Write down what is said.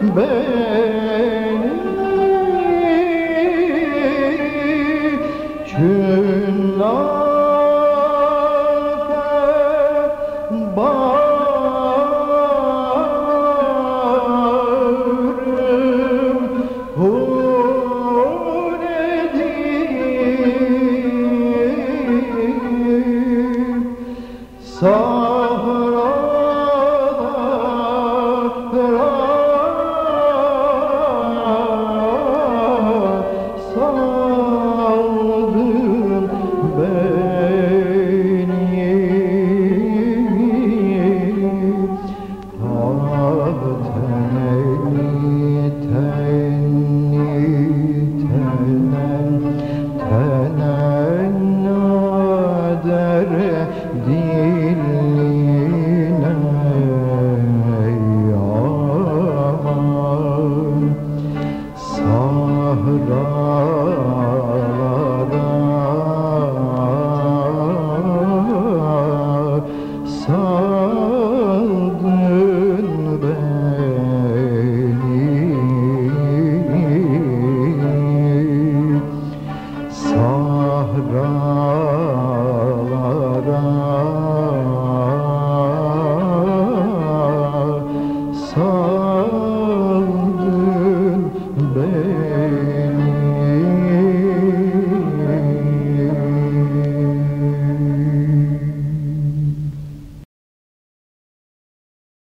ben